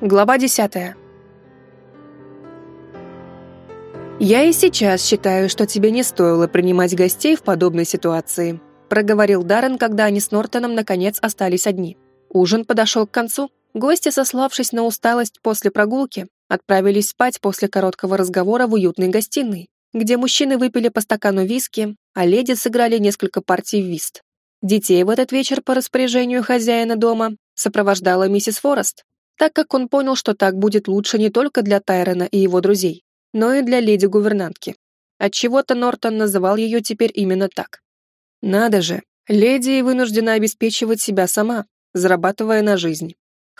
Глава 10. «Я и сейчас считаю, что тебе не стоило принимать гостей в подобной ситуации», проговорил Даррен, когда они с Нортоном наконец остались одни. Ужин подошел к концу. Гости, сославшись на усталость после прогулки, отправились спать после короткого разговора в уютной гостиной, где мужчины выпили по стакану виски, а леди сыграли несколько партий в вист. Детей в этот вечер по распоряжению хозяина дома сопровождала миссис Форест, так как он понял, что так будет лучше не только для Тайрона и его друзей, но и для леди-гувернантки. Отчего-то Нортон называл ее теперь именно так. Надо же, леди вынуждена обеспечивать себя сама, зарабатывая на жизнь.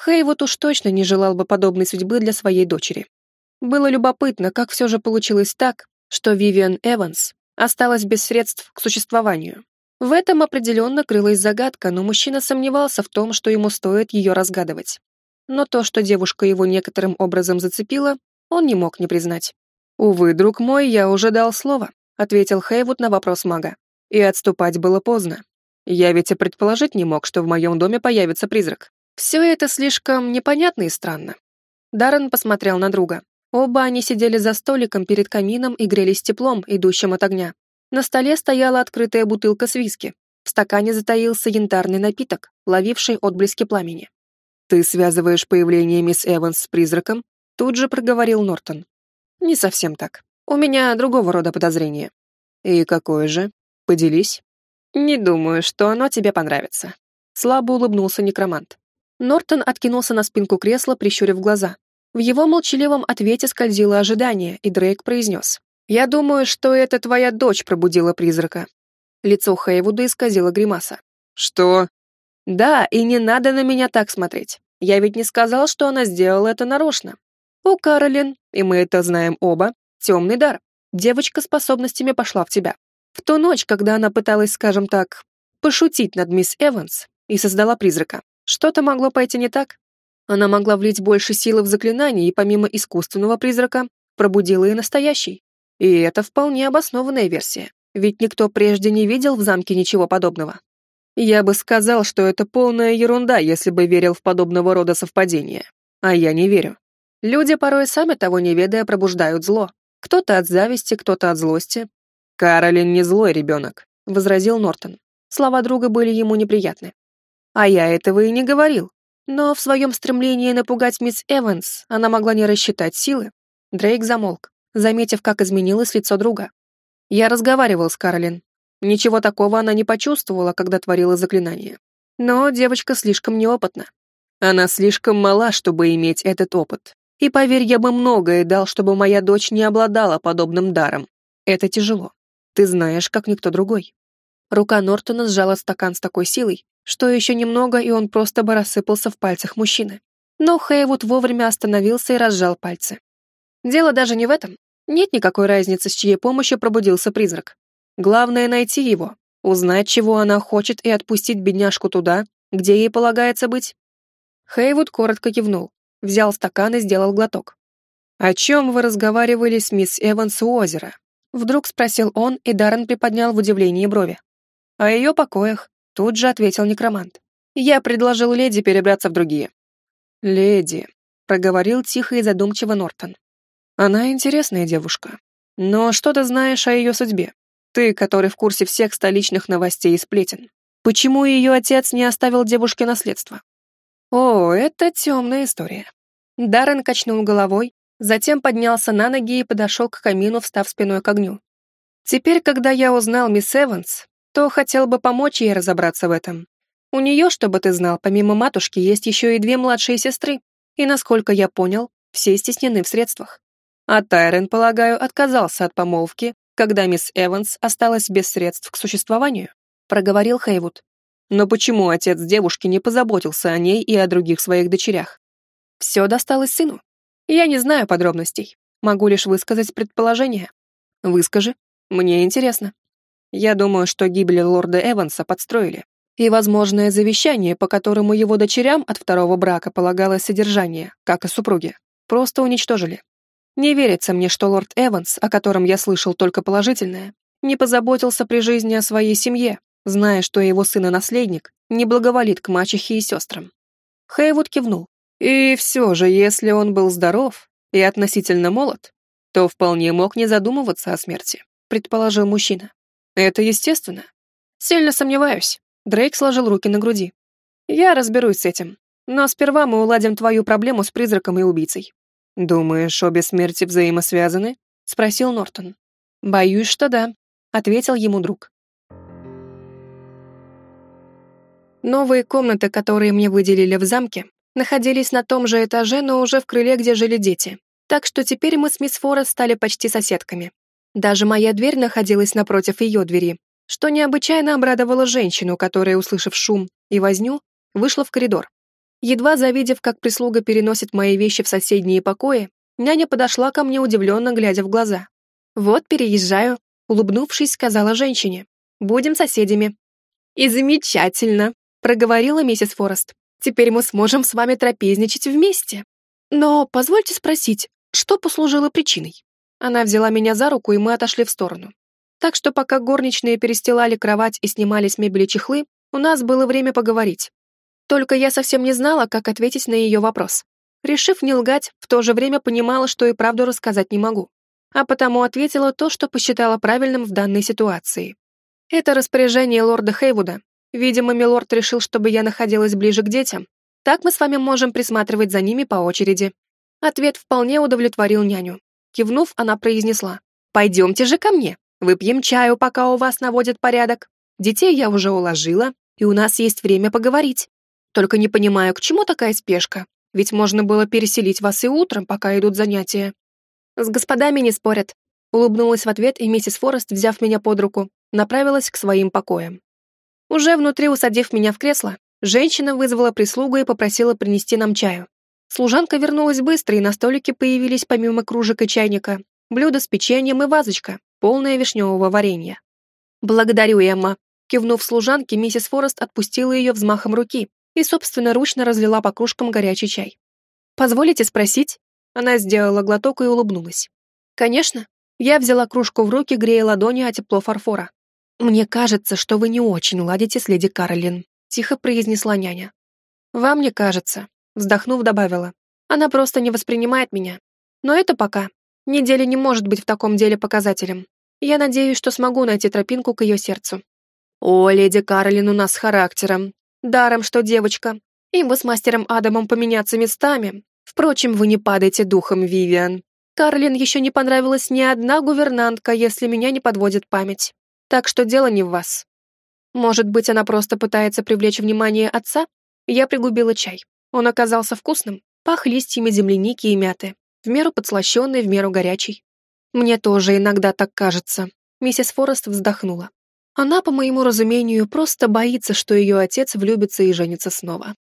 Хей вот уж точно не желал бы подобной судьбы для своей дочери. Было любопытно, как все же получилось так, что Вивиан Эванс осталась без средств к существованию. В этом определенно крылась загадка, но мужчина сомневался в том, что ему стоит ее разгадывать но то, что девушка его некоторым образом зацепила, он не мог не признать. «Увы, друг мой, я уже дал слово», — ответил Хейвуд на вопрос мага. И отступать было поздно. Я ведь и предположить не мог, что в моем доме появится призрак. Все это слишком непонятно и странно. Даррен посмотрел на друга. Оба они сидели за столиком перед камином и грелись теплом, идущим от огня. На столе стояла открытая бутылка с виски. В стакане затаился янтарный напиток, ловивший отблески пламени. «Ты связываешь появление мисс Эванс с призраком?» Тут же проговорил Нортон. «Не совсем так. У меня другого рода подозрение». «И какое же? Поделись». «Не думаю, что оно тебе понравится». Слабо улыбнулся некромант. Нортон откинулся на спинку кресла, прищурив глаза. В его молчаливом ответе скользило ожидание, и Дрейк произнес. «Я думаю, что это твоя дочь пробудила призрака». Лицо Хейвуда исказило гримаса. «Что?» Да, и не надо на меня так смотреть. Я ведь не сказал, что она сделала это нарочно. У Каролин, и мы это знаем оба, темный дар. Девочка способностями пошла в тебя. В ту ночь, когда она пыталась, скажем так, пошутить над мисс Эванс и создала призрака, что-то могло пойти не так. Она могла влить больше силы в заклинание и помимо искусственного призрака пробудила и настоящий. И это вполне обоснованная версия, ведь никто прежде не видел в замке ничего подобного. Я бы сказал, что это полная ерунда, если бы верил в подобного рода совпадения. А я не верю. Люди порой сами того не ведая пробуждают зло. Кто-то от зависти, кто-то от злости. «Каролин не злой ребенок», — возразил Нортон. Слова друга были ему неприятны. А я этого и не говорил. Но в своем стремлении напугать мисс Эванс она могла не рассчитать силы. Дрейк замолк, заметив, как изменилось лицо друга. Я разговаривал с Каролин, Ничего такого она не почувствовала, когда творила заклинание. Но девочка слишком неопытна. Она слишком мала, чтобы иметь этот опыт. И поверь, я бы многое дал, чтобы моя дочь не обладала подобным даром. Это тяжело. Ты знаешь, как никто другой. Рука Нортона сжала стакан с такой силой, что еще немного, и он просто бы рассыпался в пальцах мужчины. Но Хейвуд вовремя остановился и разжал пальцы. Дело даже не в этом. Нет никакой разницы, с чьей помощью пробудился призрак. Главное — найти его, узнать, чего она хочет, и отпустить бедняжку туда, где ей полагается быть. Хейвуд коротко кивнул, взял стакан и сделал глоток. «О чем вы разговаривали с мисс Эванс у озера?» Вдруг спросил он, и Даррен приподнял в удивлении брови. «О ее покоях», — тут же ответил некромант. «Я предложил леди перебраться в другие». «Леди», — проговорил тихо и задумчиво Нортон. «Она интересная девушка. Но что ты знаешь о ее судьбе? Ты, который в курсе всех столичных новостей и сплетен. Почему ее отец не оставил девушке наследство? О, это темная история. Даррен качнул головой, затем поднялся на ноги и подошел к камину, встав спиной к огню. Теперь, когда я узнал мисс Эванс, то хотел бы помочь ей разобраться в этом. У нее, чтобы ты знал, помимо матушки, есть еще и две младшие сестры, и, насколько я понял, все стеснены в средствах. А Тайрен, полагаю, отказался от помолвки когда мисс Эванс осталась без средств к существованию», — проговорил Хейвуд. «Но почему отец девушки не позаботился о ней и о других своих дочерях? Все досталось сыну. Я не знаю подробностей, могу лишь высказать предположение. Выскажи, мне интересно. Я думаю, что гибель лорда Эванса подстроили, и возможное завещание, по которому его дочерям от второго брака полагалось содержание, как и супруге, просто уничтожили. Не верится мне, что лорд Эванс, о котором я слышал только положительное, не позаботился при жизни о своей семье, зная, что его сын и наследник не благоволит к мачехе и сестрам. Хейвуд кивнул. И все же, если он был здоров и относительно молод, то вполне мог не задумываться о смерти, предположил мужчина. Это естественно. Сильно сомневаюсь. Дрейк сложил руки на груди. Я разберусь с этим. Но сперва мы уладим твою проблему с призраком и убийцей. Думаешь, обе смерти взаимосвязаны? Спросил Нортон. Боюсь, что да, ответил ему друг. Новые комнаты, которые мне выделили в замке, находились на том же этаже, но уже в крыле, где жили дети. Так что теперь мы с мисс Форест стали почти соседками. Даже моя дверь находилась напротив ее двери, что необычайно обрадовало женщину, которая, услышав шум и возню, вышла в коридор. Едва завидев, как прислуга переносит мои вещи в соседние покои, няня подошла ко мне, удивленно глядя в глаза. «Вот, переезжаю», — улыбнувшись, сказала женщине. «Будем соседями». «И замечательно», — проговорила миссис Форест. «Теперь мы сможем с вами трапезничать вместе. Но позвольте спросить, что послужило причиной?» Она взяла меня за руку, и мы отошли в сторону. Так что пока горничные перестилали кровать и снимали с мебели чехлы, у нас было время поговорить. Только я совсем не знала, как ответить на ее вопрос. Решив не лгать, в то же время понимала, что и правду рассказать не могу. А потому ответила то, что посчитала правильным в данной ситуации. Это распоряжение лорда Хейвуда. Видимо, милорд решил, чтобы я находилась ближе к детям. Так мы с вами можем присматривать за ними по очереди. Ответ вполне удовлетворил няню. Кивнув, она произнесла. «Пойдемте же ко мне. Выпьем чаю, пока у вас наводят порядок. Детей я уже уложила, и у нас есть время поговорить. Только не понимаю, к чему такая спешка? Ведь можно было переселить вас и утром, пока идут занятия. С господами не спорят. Улыбнулась в ответ, и миссис Форест, взяв меня под руку, направилась к своим покоям. Уже внутри усадив меня в кресло, женщина вызвала прислугу и попросила принести нам чаю. Служанка вернулась быстро, и на столике появились помимо кружек и чайника блюдо с печеньем и вазочка, полная вишневого варенья. «Благодарю, Эмма», кивнув служанке, миссис Форест отпустила ее взмахом руки, и собственноручно разлила по кружкам горячий чай. «Позволите спросить?» Она сделала глоток и улыбнулась. «Конечно». Я взяла кружку в руки, грея ладони о тепло фарфора. «Мне кажется, что вы не очень ладите с леди Каролин», тихо произнесла няня. «Вам не кажется», вздохнув, добавила. «Она просто не воспринимает меня. Но это пока. Неделя не может быть в таком деле показателем. Я надеюсь, что смогу найти тропинку к ее сердцу». «О, леди Каролин у нас с характером», Даром, что девочка. Им бы с мастером Адамом поменяться местами. Впрочем, вы не падайте духом, Вивиан. Карлин еще не понравилась ни одна гувернантка, если меня не подводит память. Так что дело не в вас. Может быть, она просто пытается привлечь внимание отца? Я пригубила чай. Он оказался вкусным, пах листьями земляники и мяты, в меру подслащенный, в меру горячий. Мне тоже иногда так кажется. Миссис Форест вздохнула. Она, по моему разумению, просто боится, что ее отец влюбится и женится снова.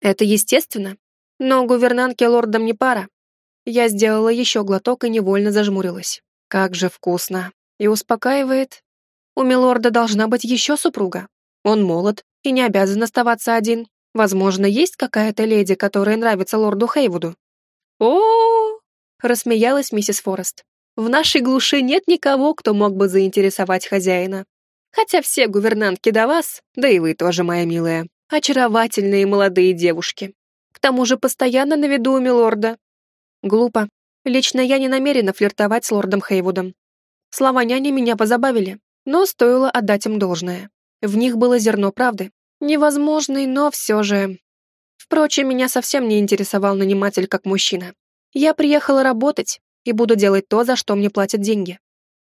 Это естественно, но гувернантке лордам не пара. Я сделала еще глоток и невольно зажмурилась. Как же вкусно. И успокаивает. У милорда должна быть еще супруга. Он молод и не обязан оставаться один. Возможно, есть какая-то леди, которая нравится лорду Хейвуду. -о, -о рассмеялась миссис Форест. В нашей глуши нет никого, кто мог бы заинтересовать хозяина. Хотя все гувернантки до вас, да и вы тоже, моя милая, очаровательные молодые девушки. К тому же постоянно на виду у милорда. Глупо. Лично я не намерена флиртовать с лордом Хейвудом. Слова няни меня позабавили, но стоило отдать им должное. В них было зерно правды. Невозможный, но все же... Впрочем, меня совсем не интересовал наниматель как мужчина. Я приехала работать и буду делать то, за что мне платят деньги.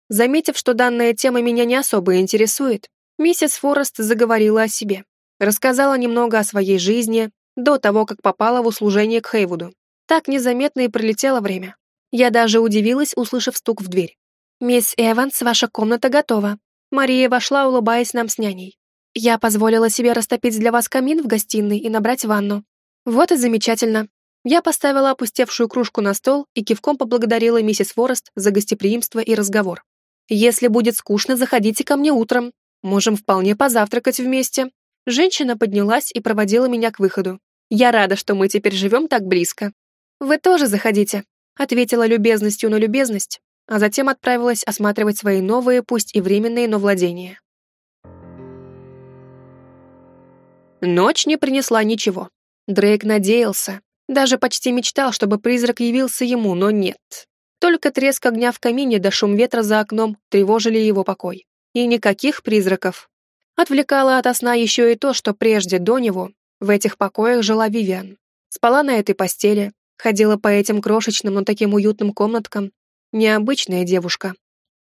Заметив, что данная тема меня не особо интересует, миссис Форест заговорила о себе. Рассказала немного о своей жизни до того, как попала в услужение к Хейвуду. Так незаметно и пролетело время. Я даже удивилась, услышав стук в дверь. «Мисс Эванс, ваша комната готова». Мария вошла, улыбаясь нам с няней. «Я позволила себе растопить для вас камин в гостиной и набрать ванну». «Вот и замечательно». Я поставила опустевшую кружку на стол и кивком поблагодарила миссис Форест за гостеприимство и разговор. Если будет скучно, заходите ко мне утром. Можем вполне позавтракать вместе». Женщина поднялась и проводила меня к выходу. «Я рада, что мы теперь живем так близко». «Вы тоже заходите», — ответила любезностью на любезность, а затем отправилась осматривать свои новые, пусть и временные, но владения. Ночь не принесла ничего. Дрейк надеялся, Даже почти мечтал, чтобы призрак явился ему, но нет. Только треск огня в камине да шум ветра за окном тревожили его покой. И никаких призраков. Отвлекало от сна еще и то, что прежде до него в этих покоях жила Вивиан. Спала на этой постели, ходила по этим крошечным, но таким уютным комнаткам. Необычная девушка.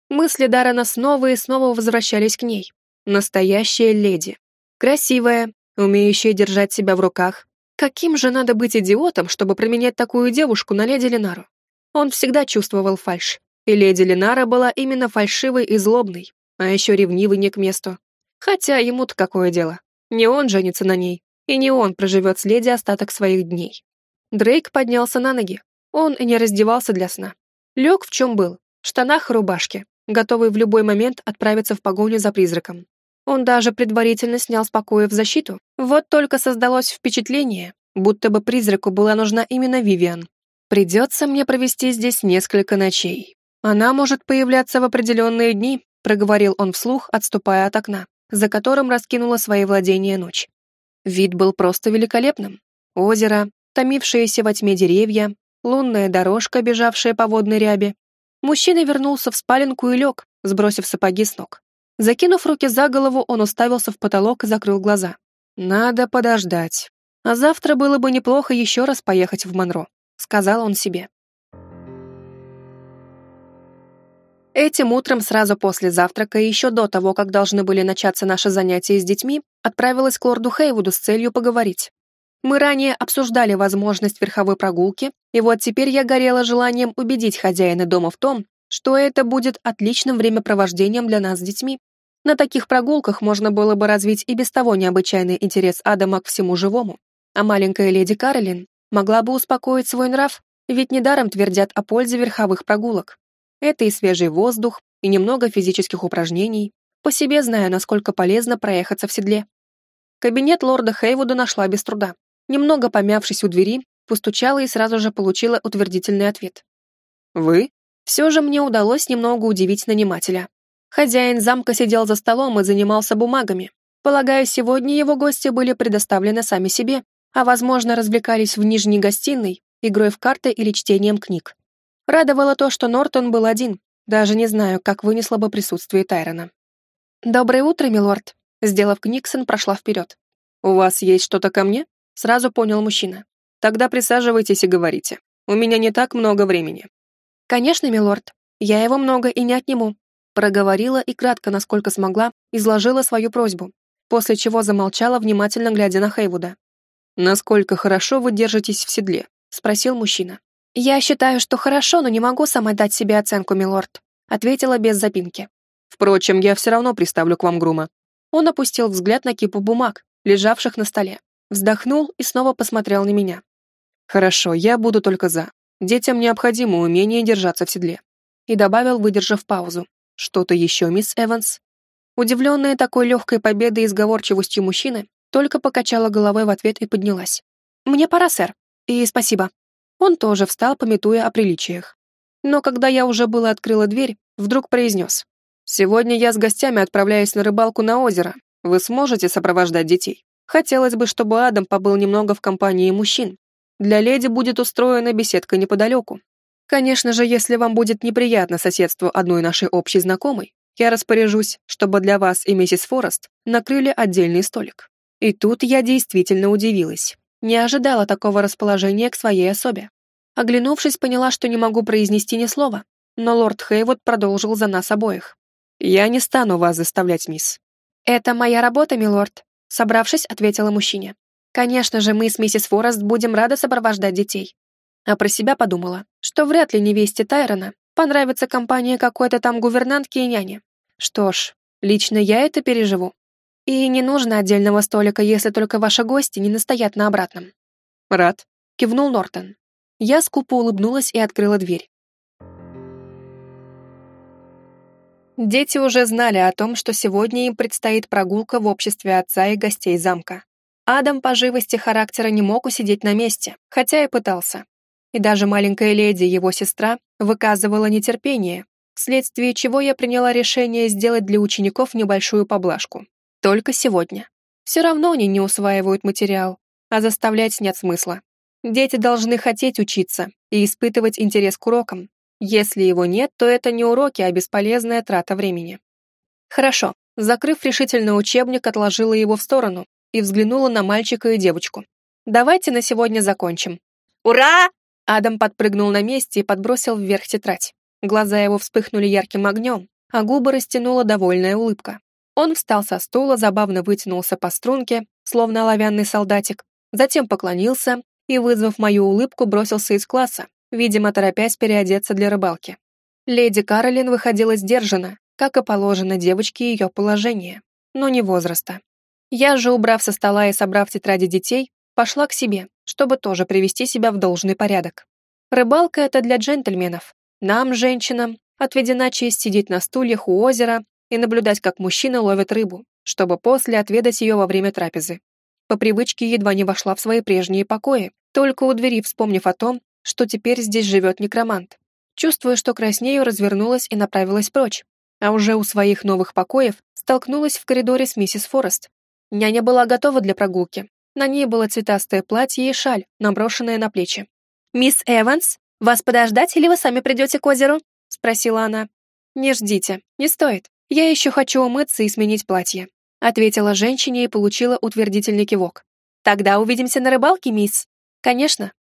Мысли Дарана снова и снова возвращались к ней. Настоящая леди. Красивая, умеющая держать себя в руках. Каким же надо быть идиотом, чтобы променять такую девушку на леди Ленару? Он всегда чувствовал фальшь. И леди Ленара была именно фальшивой и злобной, а еще ревнивой не к месту. Хотя ему-то какое дело? Не он женится на ней, и не он проживет с леди остаток своих дней. Дрейк поднялся на ноги. Он не раздевался для сна. Лег в чем был, в штанах и рубашке, готовый в любой момент отправиться в погоню за призраком. Он даже предварительно снял с покоя в защиту. Вот только создалось впечатление, будто бы призраку была нужна именно Вивиан. Придется мне провести здесь несколько ночей. Она может появляться в определенные дни, проговорил он вслух, отступая от окна, за которым раскинула свои владения ночь. Вид был просто великолепным. Озеро, томившиеся во тьме деревья, лунная дорожка, бежавшая по водной рябе. Мужчина вернулся в спаленку и лег, сбросив сапоги с ног. Закинув руки за голову, он уставился в потолок и закрыл глаза. «Надо подождать. А завтра было бы неплохо еще раз поехать в Монро», — сказал он себе. Этим утром, сразу после завтрака и еще до того, как должны были начаться наши занятия с детьми, отправилась к лорду Хейвуду с целью поговорить. Мы ранее обсуждали возможность верховой прогулки, и вот теперь я горела желанием убедить хозяина дома в том, что это будет отличным времяпровождением для нас с детьми. На таких прогулках можно было бы развить и без того необычайный интерес Адама к всему живому. А маленькая леди Каролин могла бы успокоить свой нрав, ведь недаром твердят о пользе верховых прогулок. Это и свежий воздух, и немного физических упражнений. По себе знаю, насколько полезно проехаться в седле. Кабинет лорда Хейвуда нашла без труда. Немного помявшись у двери, постучала и сразу же получила утвердительный ответ. «Вы?» Все же мне удалось немного удивить нанимателя. Хозяин замка сидел за столом и занимался бумагами. Полагаю, сегодня его гости были предоставлены сами себе, а, возможно, развлекались в нижней гостиной, игрой в карты или чтением книг. Радовало то, что Нортон был один. Даже не знаю, как вынесло бы присутствие Тайрона. «Доброе утро, милорд», — сделав Книксон, прошла вперед. «У вас есть что-то ко мне?» — сразу понял мужчина. «Тогда присаживайтесь и говорите. У меня не так много времени». «Конечно, милорд. Я его много и не отниму», — проговорила и кратко, насколько смогла, изложила свою просьбу, после чего замолчала, внимательно глядя на Хейвуда. «Насколько хорошо вы держитесь в седле?» — спросил мужчина. «Я считаю, что хорошо, но не могу сама дать себе оценку, милорд», ответила без запинки. «Впрочем, я все равно приставлю к вам грума». Он опустил взгляд на кипу бумаг, лежавших на столе, вздохнул и снова посмотрел на меня. «Хорошо, я буду только за. Детям необходимо умение держаться в седле». И добавил, выдержав паузу. «Что-то еще, мисс Эванс?» Удивленная такой легкой победой и сговорчивостью мужчины, только покачала головой в ответ и поднялась. «Мне пора, сэр. И спасибо». Он тоже встал, пометуя о приличиях. Но когда я уже было открыла дверь, вдруг произнес. «Сегодня я с гостями отправляюсь на рыбалку на озеро. Вы сможете сопровождать детей? Хотелось бы, чтобы Адам побыл немного в компании мужчин. Для леди будет устроена беседка неподалеку. Конечно же, если вам будет неприятно соседство одной нашей общей знакомой, я распоряжусь, чтобы для вас и миссис Форест накрыли отдельный столик». И тут я действительно удивилась. Не ожидала такого расположения к своей особе. Оглянувшись, поняла, что не могу произнести ни слова, но лорд Хейвуд продолжил за нас обоих. «Я не стану вас заставлять, мисс». «Это моя работа, милорд», — собравшись, ответила мужчине. «Конечно же, мы с миссис Форест будем рады сопровождать детей». А про себя подумала, что вряд ли невесте Тайрона понравится компания какой-то там гувернантки и няни. Что ж, лично я это переживу. И не нужно отдельного столика, если только ваши гости не настоят на обратном. Рад, кивнул Нортон. Я скупо улыбнулась и открыла дверь. Дети уже знали о том, что сегодня им предстоит прогулка в обществе отца и гостей замка. Адам по живости характера не мог усидеть на месте, хотя и пытался. И даже маленькая леди, его сестра, выказывала нетерпение, вследствие чего я приняла решение сделать для учеников небольшую поблажку. Только сегодня. Все равно они не усваивают материал, а заставлять нет смысла. Дети должны хотеть учиться и испытывать интерес к урокам. Если его нет, то это не уроки, а бесполезная трата времени. Хорошо. Закрыв решительно учебник, отложила его в сторону и взглянула на мальчика и девочку. Давайте на сегодня закончим. Ура! Адам подпрыгнул на месте и подбросил вверх тетрадь. Глаза его вспыхнули ярким огнем, а губы растянула довольная улыбка. Он встал со стула, забавно вытянулся по струнке, словно оловянный солдатик, затем поклонился и, вызвав мою улыбку, бросился из класса, видимо, торопясь переодеться для рыбалки. Леди Каролин выходила сдержанно, как и положено девочке ее положение, но не возраста. Я же, убрав со стола и собрав тетради детей, пошла к себе, чтобы тоже привести себя в должный порядок. Рыбалка — это для джентльменов. Нам, женщинам, отведена честь сидеть на стульях у озера и наблюдать, как мужчины ловят рыбу, чтобы после отведать ее во время трапезы. По привычке едва не вошла в свои прежние покои, только у двери вспомнив о том, что теперь здесь живет некромант. Чувствуя, что краснею, развернулась и направилась прочь, а уже у своих новых покоев столкнулась в коридоре с миссис Форест. Няня была готова для прогулки. На ней было цветастое платье и шаль, наброшенная на плечи. «Мисс Эванс, вас подождать или вы сами придете к озеру?» — спросила она. «Не ждите, не стоит. Я еще хочу умыться и сменить платье», — ответила женщине и получила утвердительный кивок. «Тогда увидимся на рыбалке, мисс». «Конечно».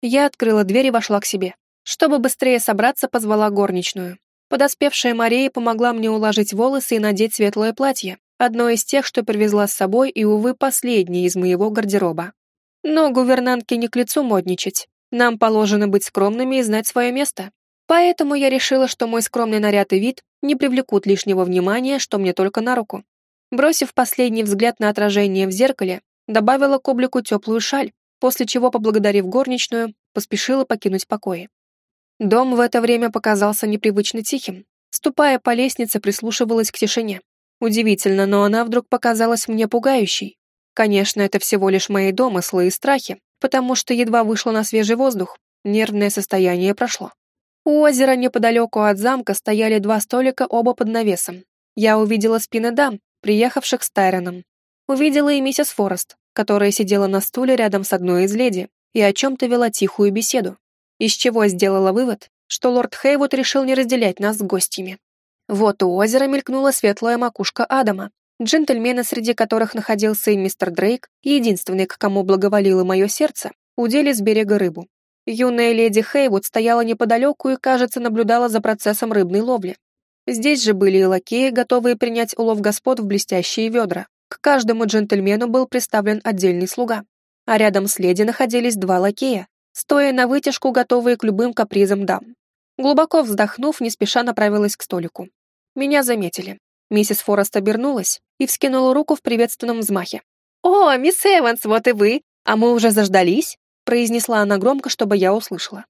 Я открыла дверь и вошла к себе. Чтобы быстрее собраться, позвала горничную. Подоспевшая Мария помогла мне уложить волосы и надеть светлое платье, одно из тех, что привезла с собой и, увы, последнее из моего гардероба. Но гувернантке не к лицу модничать. Нам положено быть скромными и знать свое место. Поэтому я решила, что мой скромный наряд и вид не привлекут лишнего внимания, что мне только на руку. Бросив последний взгляд на отражение в зеркале, добавила к облику теплую шаль, после чего, поблагодарив горничную, поспешила покинуть покои. Дом в это время показался непривычно тихим. Ступая по лестнице, прислушивалась к тишине. Удивительно, но она вдруг показалась мне пугающей. Конечно, это всего лишь мои домыслы и страхи, потому что едва вышла на свежий воздух, нервное состояние прошло. У озера неподалеку от замка стояли два столика, оба под навесом. Я увидела спины дам, приехавших с Тайроном. Увидела и миссис Форест, которая сидела на стуле рядом с одной из леди и о чем-то вела тихую беседу из чего сделала вывод, что лорд Хейвуд решил не разделять нас с гостями. Вот у озера мелькнула светлая макушка Адама, джентльмены, среди которых находился и мистер Дрейк, единственный, к кому благоволило мое сердце, удели с берега рыбу. Юная леди Хейвуд стояла неподалеку и, кажется, наблюдала за процессом рыбной ловли. Здесь же были и лакеи, готовые принять улов господ в блестящие ведра. К каждому джентльмену был представлен отдельный слуга. А рядом с леди находились два лакея, стоя на вытяжку, готовые к любым капризам дам. Глубоко вздохнув, не спеша направилась к столику. Меня заметили. Миссис Форест обернулась и вскинула руку в приветственном взмахе. «О, мисс Эванс, вот и вы! А мы уже заждались?» Произнесла она громко, чтобы я услышала.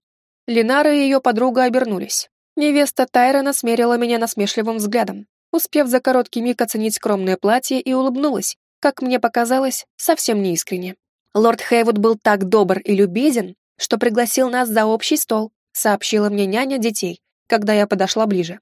Линара и ее подруга обернулись. Невеста Тайрона смерила меня насмешливым взглядом, успев за короткий миг оценить скромное платье и улыбнулась, как мне показалось, совсем неискренне. Лорд Хейвуд был так добр и любезен, что пригласил нас за общий стол», сообщила мне няня детей, когда я подошла ближе.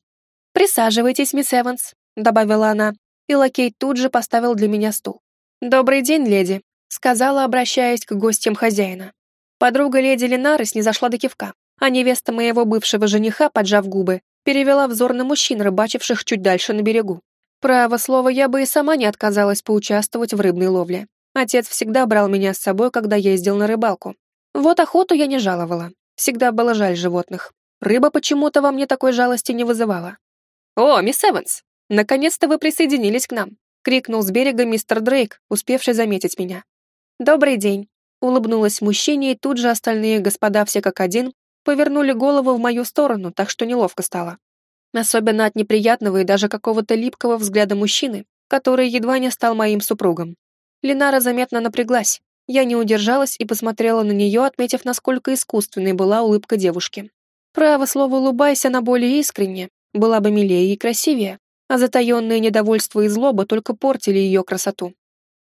«Присаживайтесь, мисс Эванс», добавила она, и лакей тут же поставил для меня стул. «Добрый день, леди», сказала, обращаясь к гостям хозяина. Подруга леди Ленары снизошла до кивка, а невеста моего бывшего жениха, поджав губы, перевела взор на мужчин, рыбачивших чуть дальше на берегу. Право слово, я бы и сама не отказалась поучаствовать в рыбной ловле. Отец всегда брал меня с собой, когда ездил на рыбалку, вот охоту я не жаловала. Всегда было жаль животных. Рыба почему-то во мне такой жалости не вызывала. «О, мисс Эванс! Наконец-то вы присоединились к нам!» — крикнул с берега мистер Дрейк, успевший заметить меня. «Добрый день!» — улыбнулась мужчине, и тут же остальные господа все как один повернули голову в мою сторону, так что неловко стало. Особенно от неприятного и даже какого-то липкого взгляда мужчины, который едва не стал моим супругом. Линара заметно напряглась, я не удержалась и посмотрела на нее, отметив, насколько искусственной была улыбка девушки. Право слово «улыбайся» на более искренне, была бы милее и красивее, а затаенное недовольство и злоба только портили ее красоту.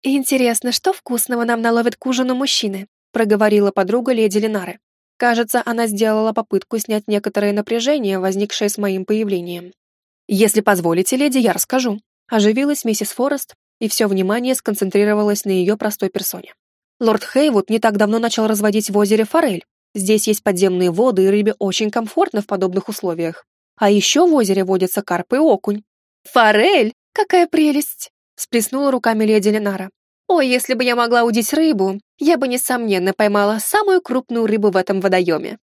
«Интересно, что вкусного нам наловят к ужину мужчины?» проговорила подруга леди Ленары. Кажется, она сделала попытку снять некоторое напряжение, возникшее с моим появлением. «Если позволите, леди, я расскажу». Оживилась миссис Форест, и все внимание сконцентрировалось на ее простой персоне. Лорд Хейвуд не так давно начал разводить в озере форель. Здесь есть подземные воды, и рыбе очень комфортно в подобных условиях. А еще в озере водятся карп и окунь. «Форель? Какая прелесть!» — сплеснула руками леди Ленара. «Ой, если бы я могла удить рыбу, я бы, несомненно, поймала самую крупную рыбу в этом водоеме».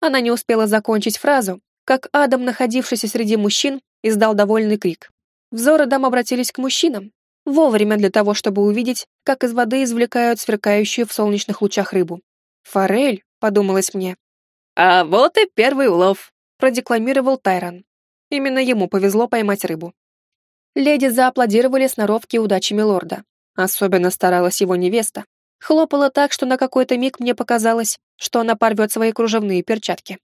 Она не успела закончить фразу, как Адам, находившийся среди мужчин, издал довольный крик. Взоры дам обратились к мужчинам, вовремя для того, чтобы увидеть, как из воды извлекают сверкающую в солнечных лучах рыбу. «Форель», — подумалось мне. «А вот и первый улов», — продекламировал Тайрон. Именно ему повезло поймать рыбу. Леди зааплодировали сноровке удачами лорда. Особенно старалась его невеста. Хлопала так, что на какой-то миг мне показалось, что она порвет свои кружевные перчатки.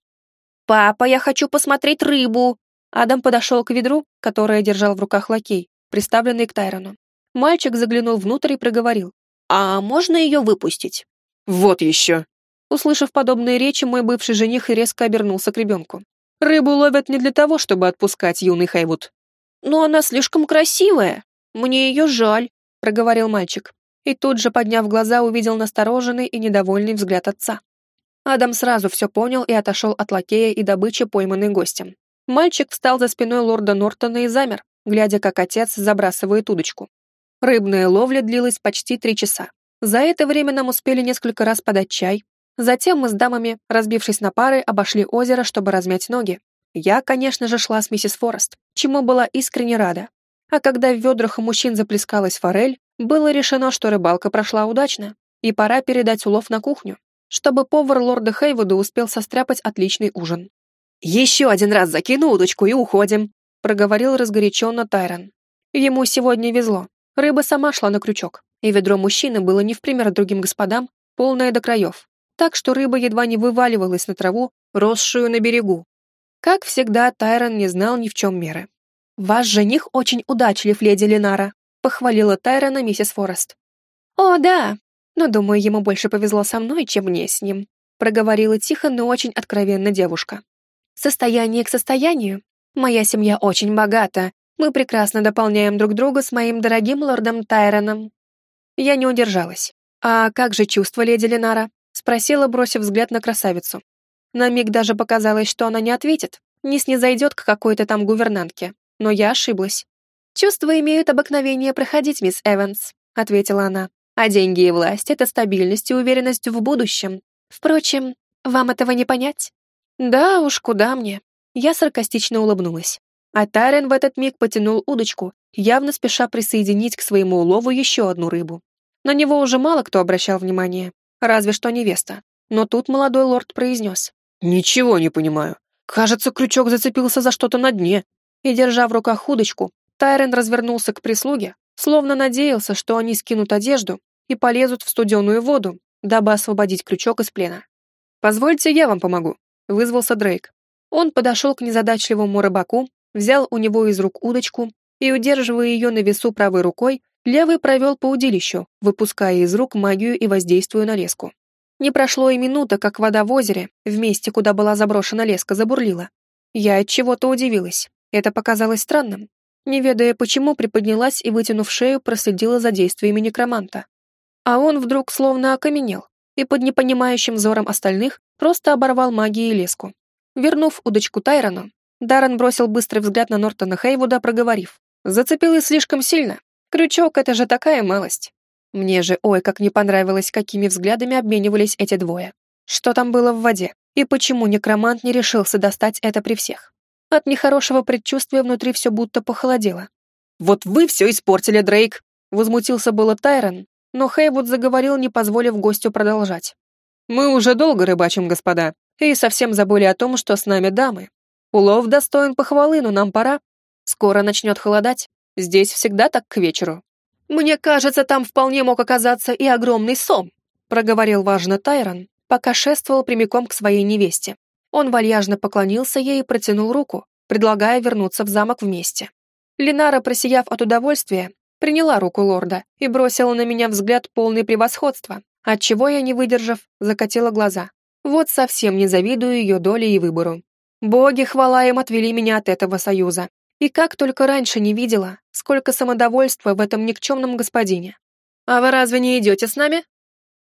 «Папа, я хочу посмотреть рыбу!» Адам подошел к ведру, которое держал в руках лакей, приставленный к Тайрону. Мальчик заглянул внутрь и проговорил. «А можно ее выпустить?» «Вот еще!» Услышав подобные речи, мой бывший жених резко обернулся к ребенку. «Рыбу ловят не для того, чтобы отпускать юный Хайвуд». «Но она слишком красивая. Мне ее жаль», — проговорил мальчик. И тут же, подняв глаза, увидел настороженный и недовольный взгляд отца. Адам сразу все понял и отошел от лакея и добычи, пойманной гостем. Мальчик встал за спиной лорда Нортона и замер, глядя, как отец забрасывает удочку. Рыбная ловля длилась почти три часа. За это время нам успели несколько раз подать чай. Затем мы с дамами, разбившись на пары, обошли озеро, чтобы размять ноги. Я, конечно же, шла с миссис Форест, чему была искренне рада. А когда в ведрах у мужчин заплескалась форель, было решено, что рыбалка прошла удачно, и пора передать улов на кухню, чтобы повар лорда Хейвуда успел состряпать отличный ужин. «Еще один раз закину удочку и уходим», проговорил разгоряченно Тайрон. Ему сегодня везло. Рыба сама шла на крючок, и ведро мужчины было не в пример другим господам, полное до краев. Так что рыба едва не вываливалась на траву, росшую на берегу. Как всегда, Тайрон не знал ни в чем меры. «Ваш жених очень удачлив, леди Ленара», похвалила Тайрона миссис Форест. «О, да, но, думаю, ему больше повезло со мной, чем мне с ним», проговорила тихо, но очень откровенно девушка. «Состояние к состоянию. Моя семья очень богата, мы прекрасно дополняем друг друга с моим дорогим лордом Тайроном. Я не удержалась. «А как же чувство, леди Ленара?» Спросила, бросив взгляд на красавицу. На миг даже показалось, что она не ответит, не снизойдет к какой-то там гувернантке. Но я ошиблась. «Чувства имеют обыкновение проходить, мисс Эванс», ответила она. «А деньги и власть — это стабильность и уверенность в будущем. Впрочем, вам этого не понять?» «Да уж, куда мне?» Я саркастично улыбнулась. А Тарен в этот миг потянул удочку, явно спеша присоединить к своему улову еще одну рыбу. На него уже мало кто обращал внимание, разве что невеста. Но тут молодой лорд произнес. «Ничего не понимаю. Кажется, крючок зацепился за что-то на дне». И, держа в руках удочку, Тайрен развернулся к прислуге, словно надеялся, что они скинут одежду и полезут в студеную воду, дабы освободить крючок из плена. «Позвольте, я вам помогу», — вызвался Дрейк. Он подошел к незадачливому рыбаку, взял у него из рук удочку и, удерживая ее на весу правой рукой, левый провел по удилищу, выпуская из рук магию и воздействуя на леску. Не прошло и минута, как вода в озере, в месте, куда была заброшена леска, забурлила. Я от чего-то удивилась. Это показалось странным. Не ведая почему, приподнялась и, вытянув шею, проследила за действиями некроманта. А он вдруг словно окаменел и под непонимающим взором остальных просто оборвал магией леску. Вернув удочку Тайрону, Даррен бросил быстрый взгляд на Нортона Хейвуда, проговорив. «Зацепилась слишком сильно. Крючок — это же такая малость». Мне же, ой, как не понравилось, какими взглядами обменивались эти двое. Что там было в воде? И почему некромант не решился достать это при всех? От нехорошего предчувствия внутри все будто похолодело. «Вот вы все испортили, Дрейк!» Возмутился было Тайрон, но Хейвуд заговорил, не позволив гостю продолжать. «Мы уже долго рыбачим, господа, и совсем забыли о том, что с нами дамы, Улов достоин похвалы, но нам пора. Скоро начнет холодать. Здесь всегда так к вечеру. Мне кажется, там вполне мог оказаться и огромный сом, проговорил важно Тайрон, пока шествовал прямиком к своей невесте. Он вальяжно поклонился ей и протянул руку, предлагая вернуться в замок вместе. Линара, просияв от удовольствия, приняла руку лорда и бросила на меня взгляд полный превосходства, отчего я, не выдержав, закатила глаза. Вот совсем не завидую ее доле и выбору. Боги, хвала им, отвели меня от этого союза. И как только раньше не видела, сколько самодовольства в этом никчемном господине. «А вы разве не идете с нами?»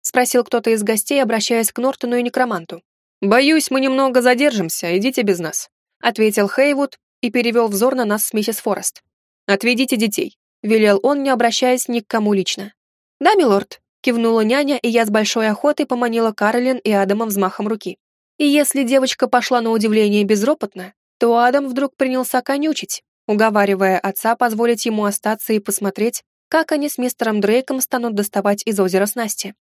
спросил кто-то из гостей, обращаясь к Нортону и некроманту. «Боюсь, мы немного задержимся, идите без нас», ответил Хейвуд и перевел взор на нас с миссис Форест. «Отведите детей», велел он, не обращаясь ни к кому лично. «Да, милорд», кивнула няня, и я с большой охотой поманила Каролин и Адама взмахом руки. И если девочка пошла на удивление безропотно, то Адам вдруг принялся конючить, уговаривая отца позволить ему остаться и посмотреть, как они с мистером Дрейком станут доставать из озера снасти.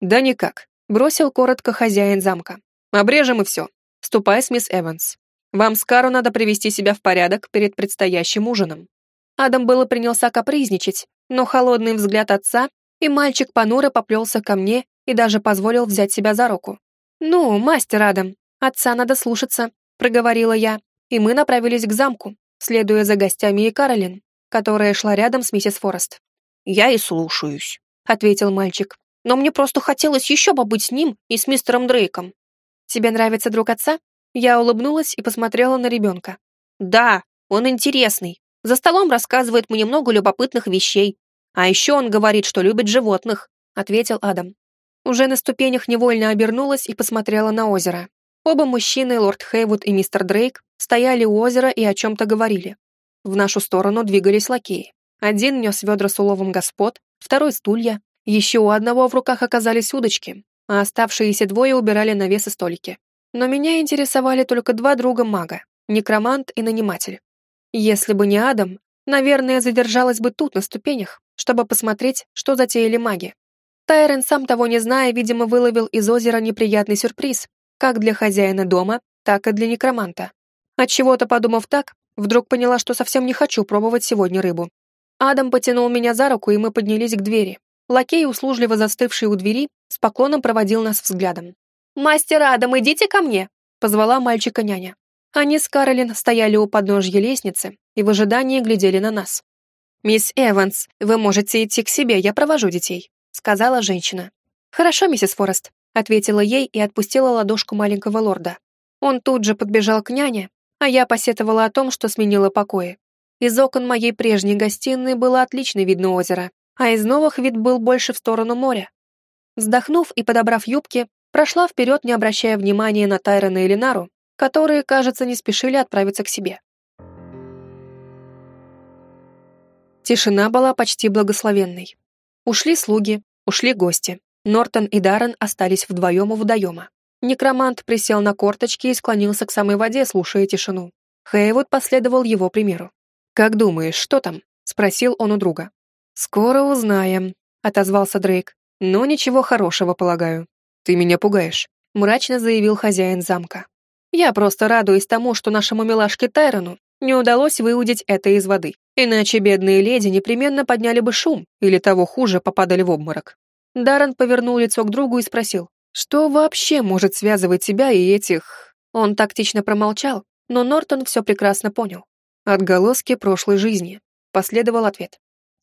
«Да никак», — бросил коротко хозяин замка. «Обрежем и все. Ступай с мисс Эванс. Вам с Кару надо привести себя в порядок перед предстоящим ужином». Адам было принялся капризничать, но холодный взгляд отца, и мальчик понуро поплелся ко мне и даже позволил взять себя за руку. «Ну, мастер Адам, отца надо слушаться», — проговорила я, и мы направились к замку, следуя за гостями и Каролин, которая шла рядом с миссис Форест. «Я и слушаюсь», — ответил мальчик. «Но мне просто хотелось еще побыть с ним и с мистером Дрейком». «Тебе нравится друг отца?» Я улыбнулась и посмотрела на ребенка. «Да, он интересный. За столом рассказывает мне много любопытных вещей. А еще он говорит, что любит животных», — ответил Адам. Уже на ступенях невольно обернулась и посмотрела на озеро. Оба мужчины, лорд Хейвуд и мистер Дрейк, стояли у озера и о чем-то говорили. В нашу сторону двигались лакеи. Один нес ведра с уловом господ, второй — стулья. Еще у одного в руках оказались удочки, а оставшиеся двое убирали навесы столики. Но меня интересовали только два друга мага — некромант и наниматель. Если бы не Адам, наверное, задержалась бы тут, на ступенях, чтобы посмотреть, что затеяли маги. Тайрен, сам того не зная, видимо, выловил из озера неприятный сюрприз, как для хозяина дома, так и для некроманта. Отчего-то подумав так, вдруг поняла, что совсем не хочу пробовать сегодня рыбу. Адам потянул меня за руку, и мы поднялись к двери. Лакей, услужливо застывший у двери, с поклоном проводил нас взглядом. «Мастер Адам, идите ко мне!» — позвала мальчика няня. Они с Каролин стояли у подножья лестницы и в ожидании глядели на нас. «Мисс Эванс, вы можете идти к себе, я провожу детей», — сказала женщина. «Хорошо, миссис Форест», — ответила ей и отпустила ладошку маленького лорда. Он тут же подбежал к няне, а я посетовала о том, что сменила покои. Из окон моей прежней гостиной было отлично видно озеро, а из новых вид был больше в сторону моря. Вздохнув и подобрав юбки, прошла вперед, не обращая внимания на Тайрона и Ленару, которые, кажется, не спешили отправиться к себе. Тишина была почти благословенной. Ушли слуги, ушли гости. Нортон и Даррен остались вдвоем у водоема. Некромант присел на корточки и склонился к самой воде, слушая тишину. Хейвуд последовал его примеру. «Как думаешь, что там?» — спросил он у друга. «Скоро узнаем», — отозвался Дрейк. «Но ничего хорошего, полагаю. Ты меня пугаешь», — мрачно заявил хозяин замка. «Я просто радуюсь тому, что нашему милашке Тайрону не удалось выудить это из воды. Иначе бедные леди непременно подняли бы шум, или того хуже, попадали в обморок». Даррен повернул лицо к другу и спросил, «Что вообще может связывать тебя и этих...» Он тактично промолчал, но Нортон все прекрасно понял. «Отголоски прошлой жизни», — последовал ответ.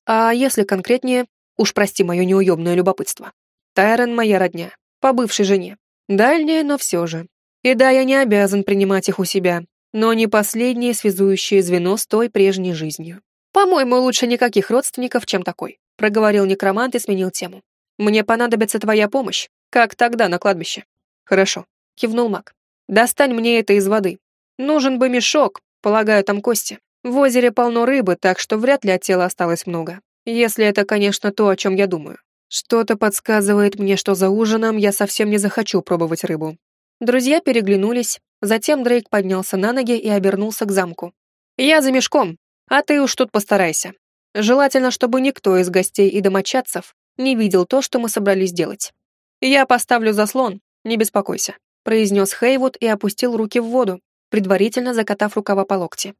«А если конкретнее, уж прости мое неуемное любопытство. Тайрон моя родня, по бывшей жене. Дальняя, но все же. И да, я не обязан принимать их у себя, но не последнее связующее звено с той прежней жизнью. По-моему, лучше никаких родственников, чем такой», — проговорил некромант и сменил тему. «Мне понадобится твоя помощь, как тогда на кладбище». «Хорошо», — кивнул маг. «Достань мне это из воды. Нужен бы мешок, Полагаю, там кости. В озере полно рыбы, так что вряд ли от тела осталось много. Если это, конечно, то, о чем я думаю. Что-то подсказывает мне, что за ужином я совсем не захочу пробовать рыбу. Друзья переглянулись, затем Дрейк поднялся на ноги и обернулся к замку. «Я за мешком, а ты уж тут постарайся. Желательно, чтобы никто из гостей и домочадцев не видел то, что мы собрались делать. Я поставлю заслон, не беспокойся», произнес Хейвуд и опустил руки в воду, предварительно закатав рукава по локти.